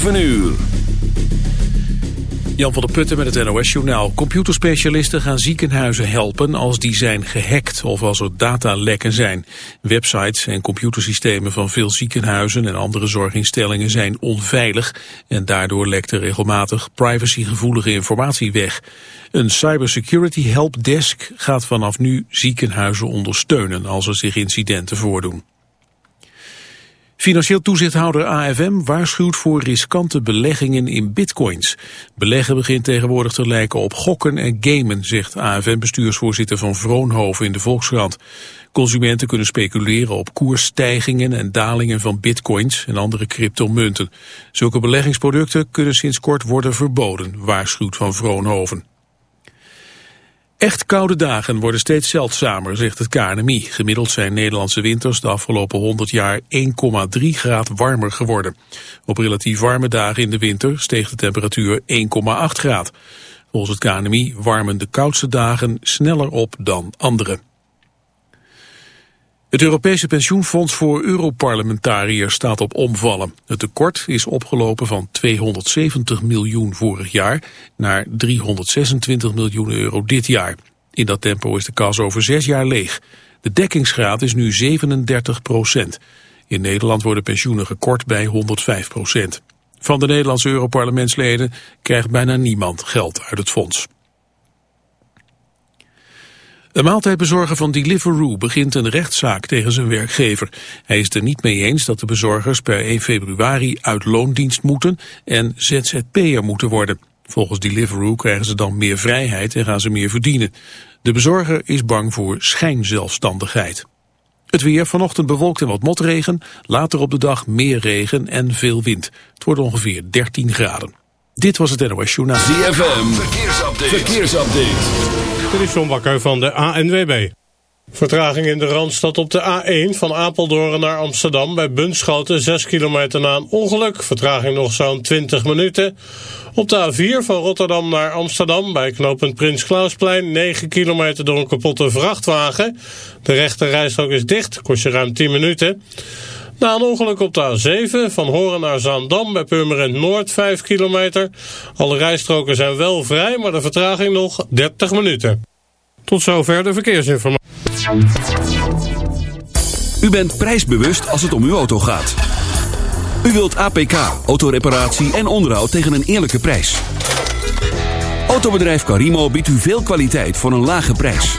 7 uur. Jan van der Putten met het NOS-journaal. Computerspecialisten gaan ziekenhuizen helpen als die zijn gehackt of als er datalekken zijn. Websites en computersystemen van veel ziekenhuizen en andere zorginstellingen zijn onveilig en daardoor lekt er regelmatig privacygevoelige informatie weg. Een cybersecurity helpdesk gaat vanaf nu ziekenhuizen ondersteunen als er zich incidenten voordoen. Financieel toezichthouder AFM waarschuwt voor riskante beleggingen in bitcoins. Beleggen begint tegenwoordig te lijken op gokken en gamen, zegt AFM-bestuursvoorzitter van Vroonhoven in de Volkskrant. Consumenten kunnen speculeren op koersstijgingen en dalingen van bitcoins en andere cryptomunten. Zulke beleggingsproducten kunnen sinds kort worden verboden, waarschuwt van Vroonhoven. Echt koude dagen worden steeds zeldzamer, zegt het KNMI. Gemiddeld zijn Nederlandse winters de afgelopen 100 jaar 1,3 graad warmer geworden. Op relatief warme dagen in de winter steeg de temperatuur 1,8 graad. Volgens het KNMI warmen de koudste dagen sneller op dan andere. Het Europese pensioenfonds voor Europarlementariërs staat op omvallen. Het tekort is opgelopen van 270 miljoen vorig jaar naar 326 miljoen euro dit jaar. In dat tempo is de kas over zes jaar leeg. De dekkingsgraad is nu 37 procent. In Nederland worden pensioenen gekort bij 105 procent. Van de Nederlandse Europarlementsleden krijgt bijna niemand geld uit het fonds. De maaltijdbezorger van Deliveroo begint een rechtszaak tegen zijn werkgever. Hij is er niet mee eens dat de bezorgers per 1 februari uit loondienst moeten en ZZP'er moeten worden. Volgens Deliveroo krijgen ze dan meer vrijheid en gaan ze meer verdienen. De bezorger is bang voor schijnzelfstandigheid. Het weer vanochtend bewolkt en wat motregen, later op de dag meer regen en veel wind. Het wordt ongeveer 13 graden. Dit was het NOS Journaal. ZFM, verkeersupdate. verkeersupdate. Dit is Bakker van de ANWB. Vertraging in de Randstad op de A1 van Apeldoorn naar Amsterdam bij Bunschoten 6 kilometer na een ongeluk. Vertraging nog zo'n 20 minuten. Op de A4 van Rotterdam naar Amsterdam bij knooppunt Prins Klausplein 9 kilometer door een kapotte vrachtwagen. De rechte rijstrook is dicht, kost je ruim 10 minuten. Na een ongeluk op de A7 van Horen naar Zaandam bij Purmerend Noord 5 kilometer. Alle rijstroken zijn wel vrij, maar de vertraging nog 30 minuten. Tot zover de verkeersinformatie. U bent prijsbewust als het om uw auto gaat. U wilt APK, autoreparatie en onderhoud tegen een eerlijke prijs. Autobedrijf Carimo biedt u veel kwaliteit voor een lage prijs.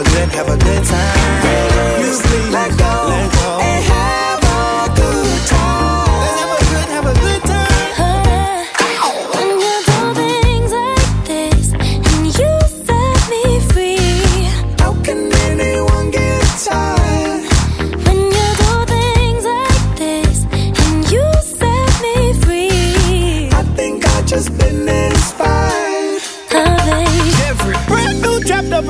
Have a good, have a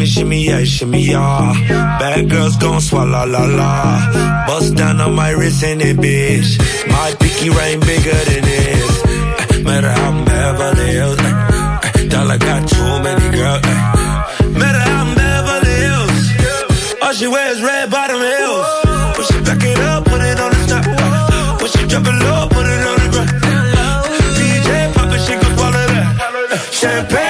Shimmy, shimmy, yeah, shimmy, yeah. Bad girls gon' swallow la la. Bust down on my wrist and it, bitch. My pinky ring bigger than this. Uh, Matter how I'm Beverly Hills. Uh, uh, Dollar got too many girls. Uh, Matter how I'm Beverly Hills. All she wears red bottom heels. When she back it up, put it on the top. Uh, When she drop it low, put it on the ground. DJ pop it, she gon' swallow that. Uh, Champagne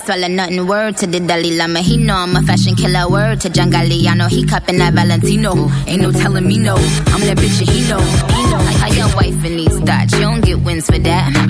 No swallow nothing. Word to the Dalai Lama, he know I'm a fashion killer. Word to John Galliano, he cupping that Valentino. Ain't no telling me no, I'm that bitch and he know. He know. Like how your wife in these thoughts, you don't get wins for that.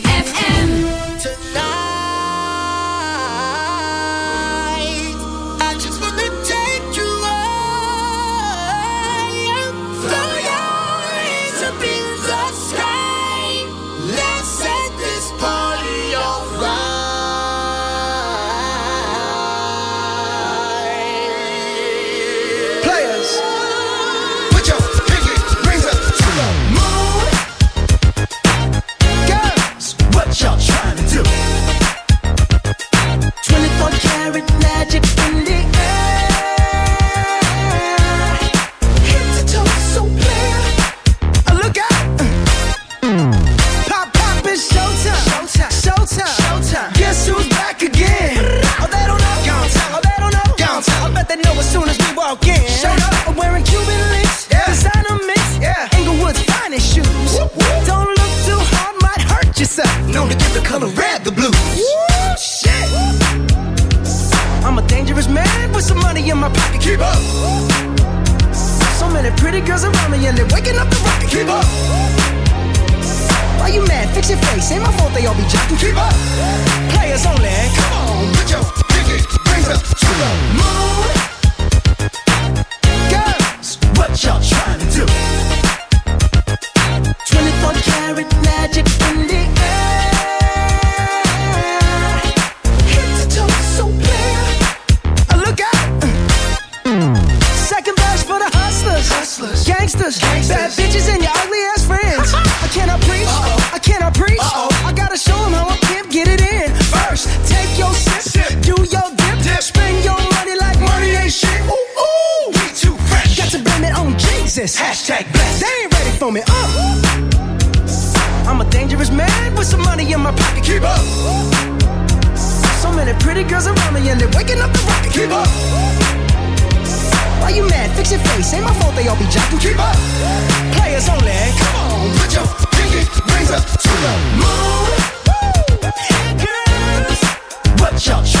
This ain't my fault they all be jocking. Keep up. Players only. Come on, put your pinky Raise up to the moon. Girls, what y'all?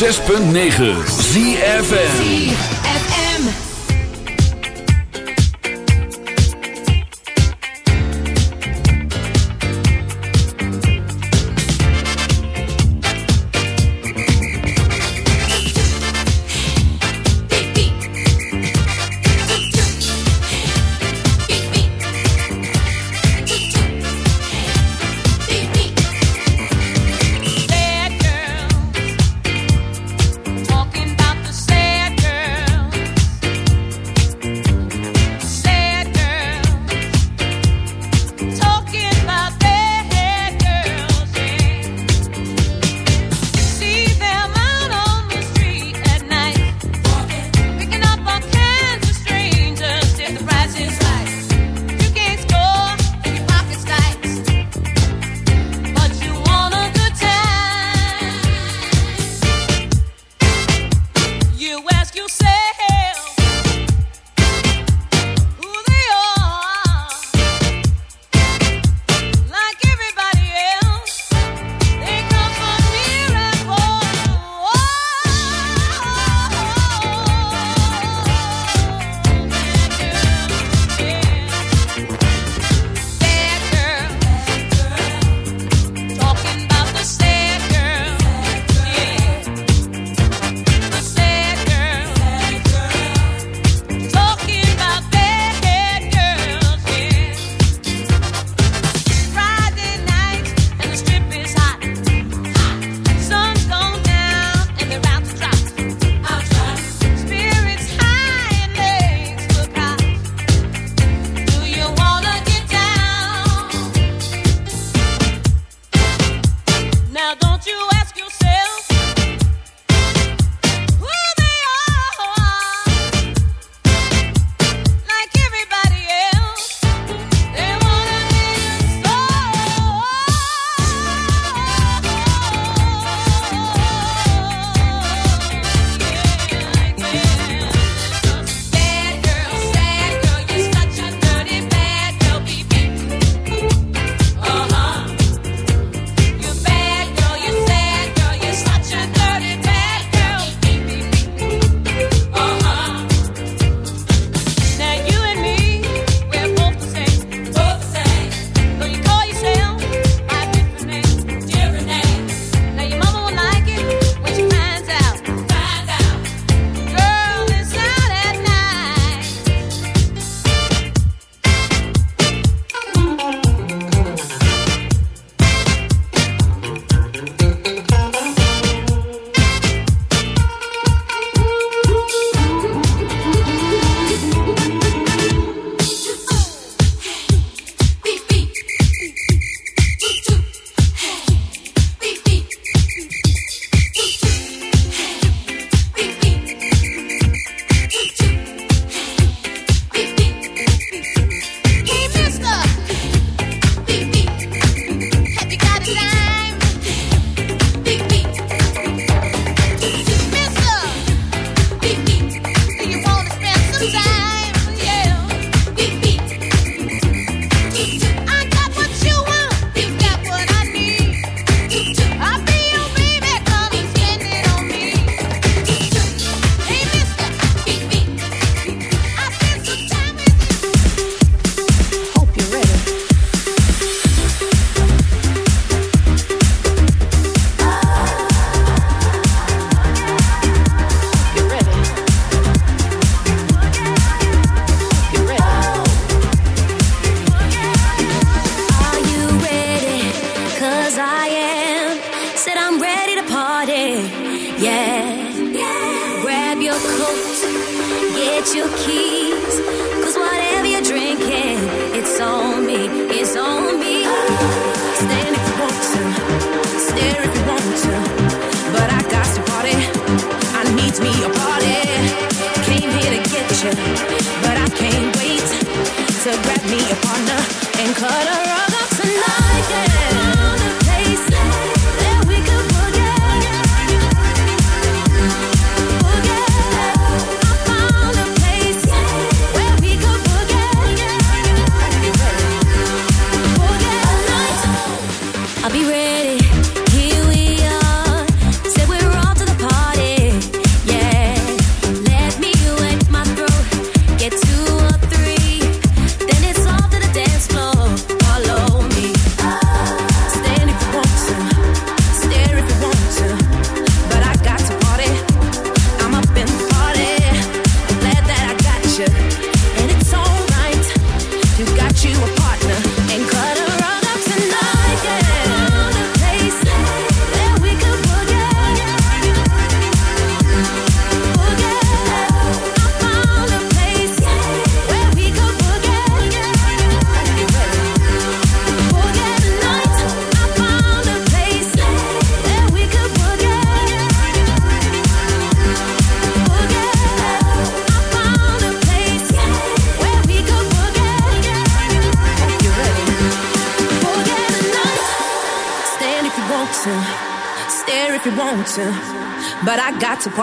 106.9 ZFM. ask you, say.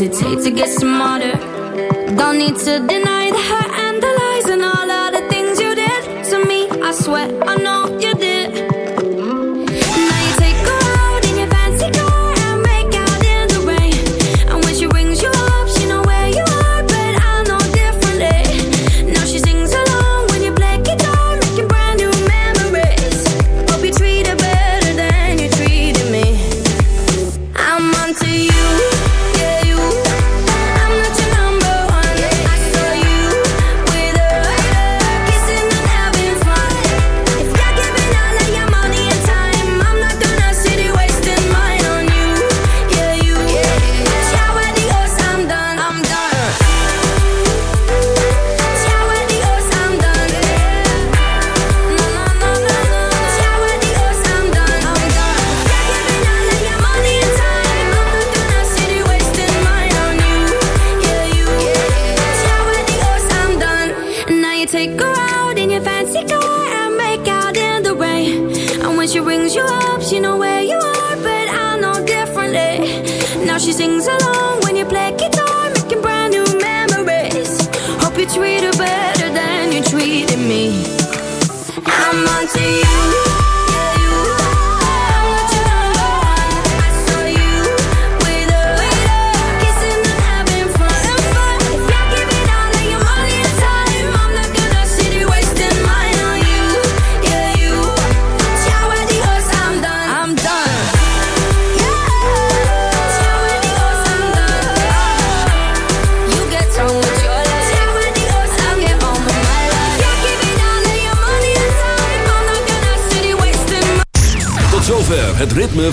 hesitate.